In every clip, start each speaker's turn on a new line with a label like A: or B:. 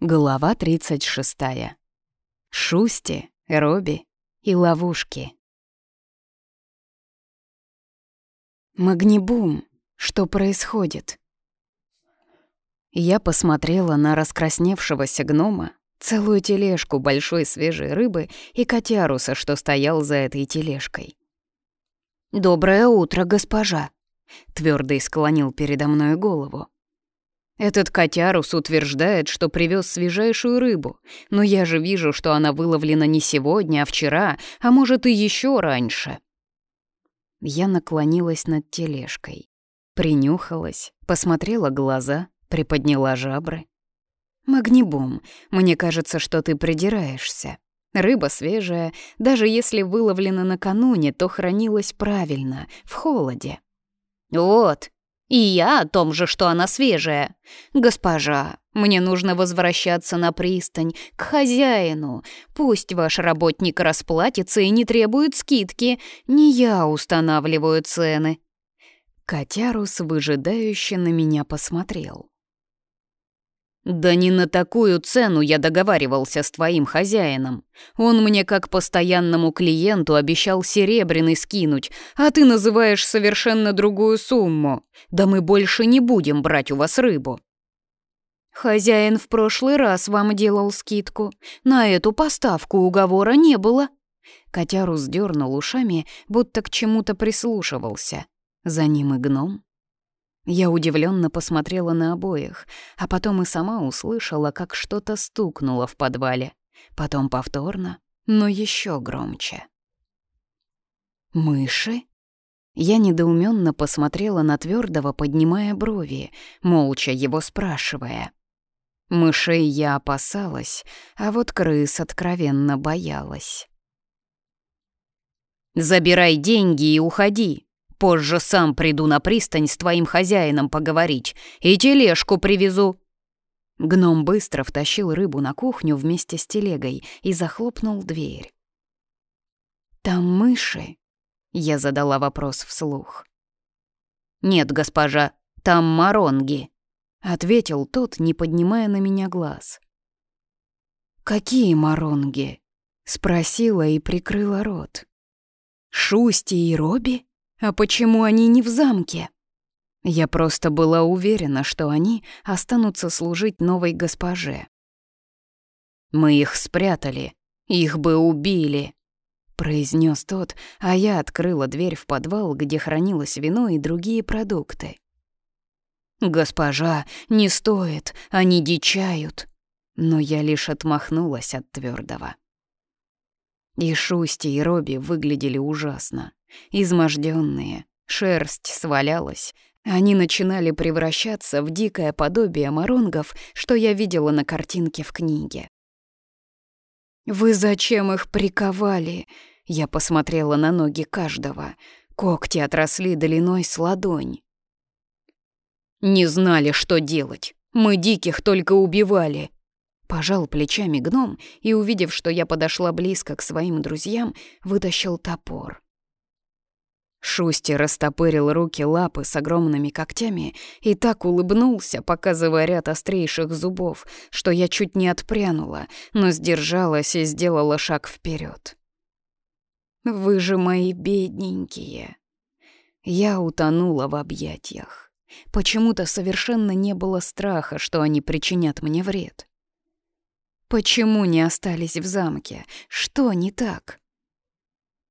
A: Глава 36. Шусти, Робби и ловушки. Магнибум, что происходит? Я посмотрела на раскрасневшегося гнома, целую тележку большой свежей рыбы и котяруса, что стоял за этой тележкой. «Доброе утро, госпожа!» — твердо склонил передо мной голову. Этот котярус утверждает, что привез свежайшую рыбу, но я же вижу, что она выловлена не сегодня, а вчера, а может и еще раньше. Я наклонилась над тележкой, принюхалась, посмотрела глаза, приподняла жабры. «Магнибум, мне кажется, что ты придираешься. Рыба свежая, даже если выловлена накануне, то хранилась правильно, в холоде». «Вот, и я о том же, что она свежая. Госпожа, мне нужно возвращаться на пристань, к хозяину. Пусть ваш работник расплатится и не требует скидки. Не я устанавливаю цены». Котярус выжидающе на меня посмотрел. «Да не на такую цену я договаривался с твоим хозяином. Он мне как постоянному клиенту обещал серебряный скинуть, а ты называешь совершенно другую сумму. Да мы больше не будем брать у вас рыбу». «Хозяин в прошлый раз вам делал скидку. На эту поставку уговора не было». Котярус дернул ушами, будто к чему-то прислушивался. За ним и гном, я удивленно посмотрела на обоих, а потом и сама услышала, как что-то стукнуло в подвале. Потом повторно, но еще громче. «Мыши?» Я недоуменно посмотрела на твердого, поднимая брови, молча его спрашивая. Мышей я опасалась, а вот крыс откровенно боялась. «Забирай деньги и уходи», Позже сам приду на пристань с твоим хозяином поговорить и тележку привезу». Гном быстро втащил рыбу на кухню вместе с телегой и захлопнул дверь. «Там мыши?» — я задала вопрос вслух. «Нет, госпожа, там моронги», — ответил тот, не поднимая на меня глаз. «Какие моронги?» — спросила и прикрыла рот. «Шусти и Робби?» А почему они не в замке? Я просто была уверена, что они останутся служить новой госпоже. «Мы их спрятали, их бы убили», — произнес тот, а я открыла дверь в подвал, где хранилось вино и другие продукты. «Госпожа, не стоит, они дичают», но я лишь отмахнулась от твердого. И Шусти, и Робби выглядели ужасно. Измождённые, шерсть свалялась. Они начинали превращаться в дикое подобие моронгов, что я видела на картинке в книге. «Вы зачем их приковали?» Я посмотрела на ноги каждого. Когти отросли длиной с ладонь. «Не знали, что делать. Мы диких только убивали», Пожал плечами гном и, увидев, что я подошла близко к своим друзьям, вытащил топор. Шусти растопырил руки лапы с огромными когтями и так улыбнулся, показывая ряд острейших зубов, что я чуть не отпрянула, но сдержалась и сделала шаг вперед. «Вы же мои бедненькие!» Я утонула в объятиях. Почему-то совершенно не было страха, что они причинят мне вред. Почему не остались в замке? Что не так?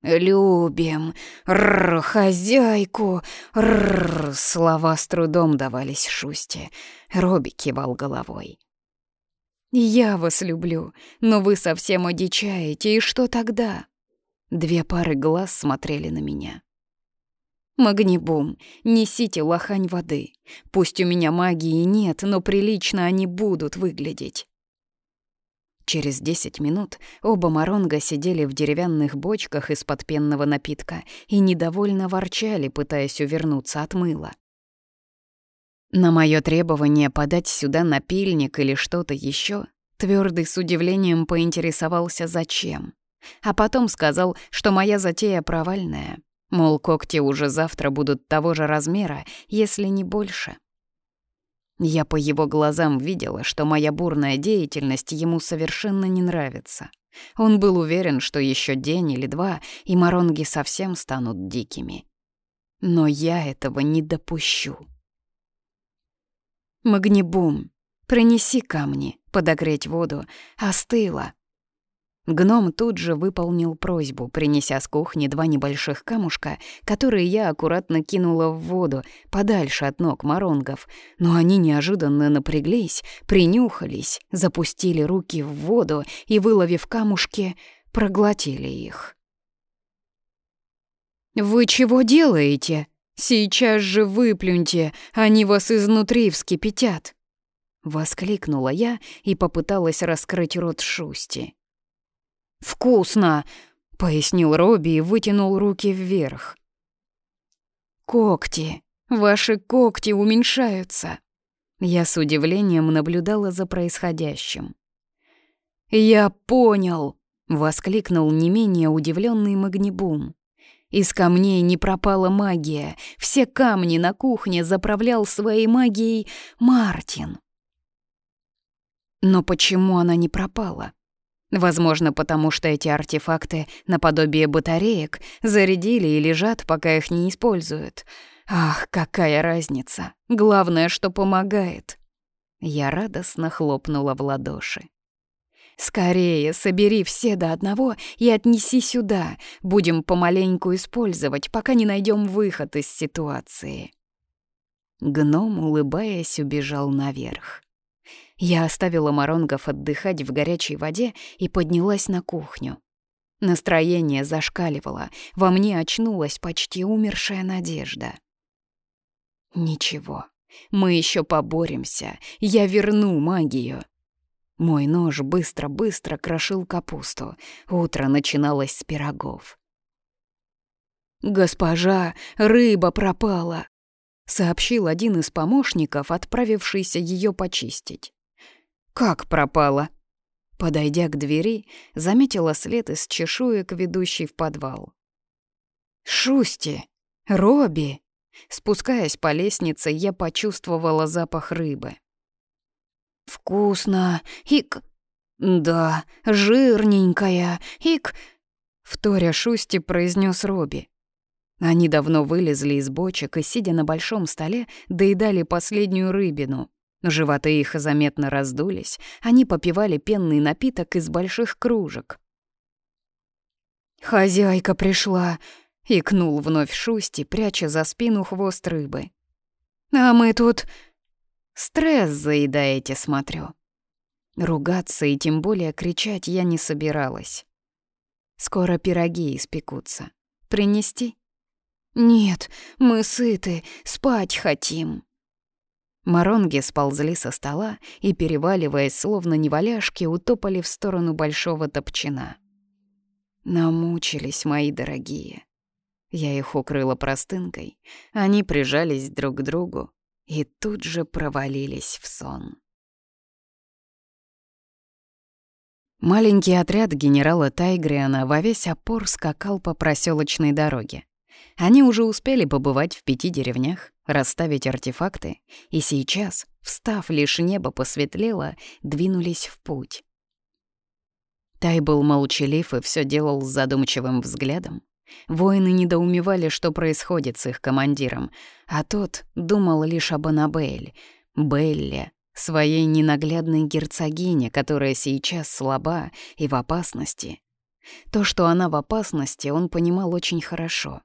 A: «Любим! Рр, хозяйку! Рр!» Слова с трудом давались Шусте. Робби кивал головой. «Я вас люблю, но вы совсем одичаете, и что тогда?» Две пары глаз смотрели на меня. «Магнибум, несите лохань воды. Пусть у меня магии нет, но прилично они будут выглядеть». Через десять минут оба Маронга сидели в деревянных бочках из-под пенного напитка и недовольно ворчали, пытаясь увернуться от мыла. На мое требование подать сюда напильник или что-то еще, Твердый с удивлением поинтересовался, зачем. А потом сказал, что моя затея провальная. Мол, когти уже завтра будут того же размера, если не больше. Я по его глазам видела, что моя бурная деятельность ему совершенно не нравится. Он был уверен, что еще день или два, и моронги совсем станут дикими. Но я этого не допущу. «Магнибум, принеси камни, подогреть воду. Остыло», Гном тут же выполнил просьбу, принеся с кухни два небольших камушка, которые я аккуратно кинула в воду, подальше от ног моронгов. Но они неожиданно напряглись, принюхались, запустили руки в воду и, выловив камушки, проглотили их. «Вы чего делаете? Сейчас же выплюньте, они вас изнутри вскипятят!» Воскликнула я и попыталась раскрыть рот Шусти. «Вкусно!» — пояснил Робби и вытянул руки вверх. «Когти! Ваши когти уменьшаются!» Я с удивлением наблюдала за происходящим. «Я понял!» — воскликнул не менее удивленный Магнибум. Из камней не пропала магия. Все камни на кухне заправлял своей магией Мартин. Но почему она не пропала? Возможно, потому что эти артефакты, наподобие батареек, зарядили и лежат, пока их не используют. Ах, какая разница. Главное, что помогает. Я радостно хлопнула в ладоши. «Скорее, собери все до одного и отнеси сюда. Будем помаленьку использовать, пока не найдем выход из ситуации». Гном, улыбаясь, убежал наверх. Я оставила Маронгов отдыхать в горячей воде и поднялась на кухню. Настроение зашкаливало, во мне очнулась почти умершая надежда. Ничего, мы еще поборемся, я верну магию. Мой нож быстро-быстро крошил капусту. Утро начиналось с пирогов. «Госпожа, рыба пропала!» — сообщил один из помощников, отправившийся ее почистить. «Как пропала?» Подойдя к двери, заметила след из чешуек, ведущий в подвал. «Шусти! Робби!» Спускаясь по лестнице, я почувствовала запах рыбы. «Вкусно! Ик...» «Да, жирненькая! Ик...» Вторя Шусти произнес Робби. Они давно вылезли из бочек и, сидя на большом столе, доедали последнюю рыбину. Животы их заметно раздулись, они попивали пенный напиток из больших кружек. «Хозяйка пришла!» — икнул вновь Шусти, пряча за спину хвост рыбы. «А мы тут...» «Стресс заедаете, смотрю». Ругаться и тем более кричать я не собиралась. «Скоро пироги испекутся. Принести?» «Нет, мы сыты, спать хотим». Маронги сползли со стола и, переваливаясь, словно неваляшки, утопали в сторону большого топчина. Намучились мои дорогие. Я их укрыла простынкой, они прижались друг к другу и тут же провалились в сон. Маленький отряд генерала Тайгриана во весь опор скакал по проселочной дороге. Они уже успели побывать в пяти деревнях, расставить артефакты, и сейчас, встав, лишь небо посветлело, двинулись в путь. Тай был молчалив и все делал с задумчивым взглядом. Воины недоумевали, что происходит с их командиром, а тот думал лишь об Аннабель, Белле, своей ненаглядной герцогине, которая сейчас слаба и в опасности. То, что она в опасности, он понимал очень хорошо —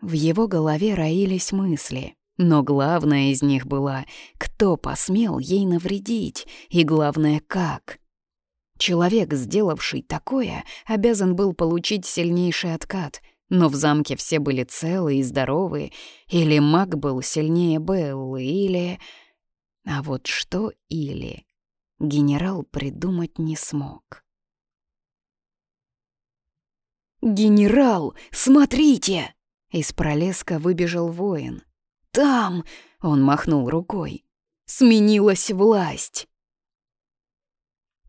A: в его голове роились мысли, но главное из них была, кто посмел ей навредить, и главное, как. Человек, сделавший такое, обязан был получить сильнейший откат, но в замке все были целы и здоровы, или маг был сильнее Беллы, или... А вот что «или» генерал придумать не смог. «Генерал, смотрите!» Из пролеска выбежал воин. «Там!» — он махнул рукой. «Сменилась власть!»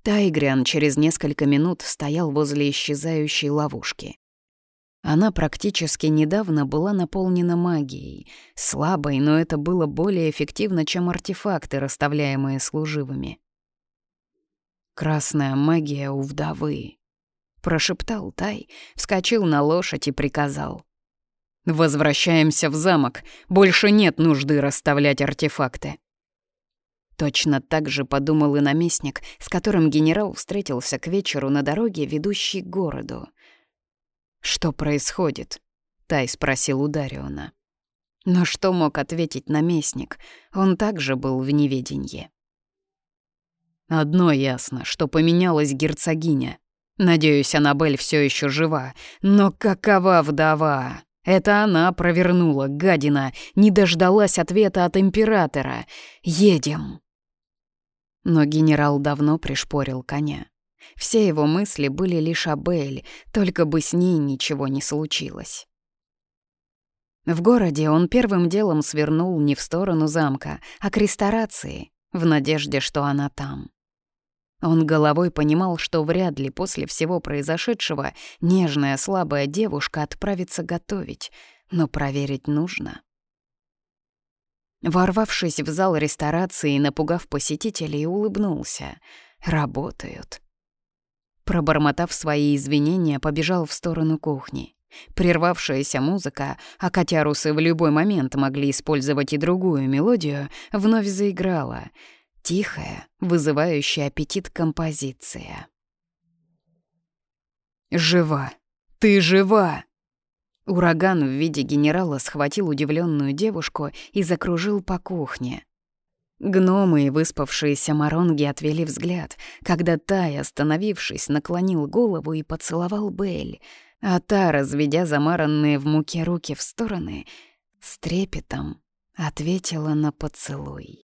A: Тайгриан через несколько минут стоял возле исчезающей ловушки. Она практически недавно была наполнена магией, слабой, но это было более эффективно, чем артефакты, расставляемые служивыми. «Красная магия у вдовы», — прошептал Тай, вскочил на лошадь и приказал. «Возвращаемся в замок, больше нет нужды расставлять артефакты». Точно так же подумал и наместник, с которым генерал встретился к вечеру на дороге, ведущей к городу. «Что происходит?» — Тай спросил у Дариона. Но что мог ответить наместник? Он также был в неведении. Одно ясно, что поменялась герцогиня. Надеюсь, Аннабель все еще жива. Но какова вдова? Это она провернула, гадина, не дождалась ответа от императора. Едем. Но генерал давно пришпорил коня. Все его мысли были лишь о Белль, только бы с ней ничего не случилось. В городе он первым делом свернул не в сторону замка, а к ресторации, в надежде, что она там. Он головой понимал, что вряд ли после всего произошедшего нежная слабая девушка отправится готовить, но проверить нужно. Ворвавшись в зал ресторации напугав посетителей, улыбнулся. «Работают». Пробормотав свои извинения, побежал в сторону кухни. Прервавшаяся музыка, а котярусы в любой момент могли использовать и другую мелодию, вновь заиграла. Тихая, вызывающая аппетит композиция. «Жива! Ты жива!» Ураган в виде генерала схватил удивленную девушку и закружил по кухне. Гномы и выспавшиеся моронги отвели взгляд, когда Тай, остановившись, наклонил голову и поцеловал Бель, а та, разведя замаранные в муке руки в стороны, с трепетом ответила на поцелуй.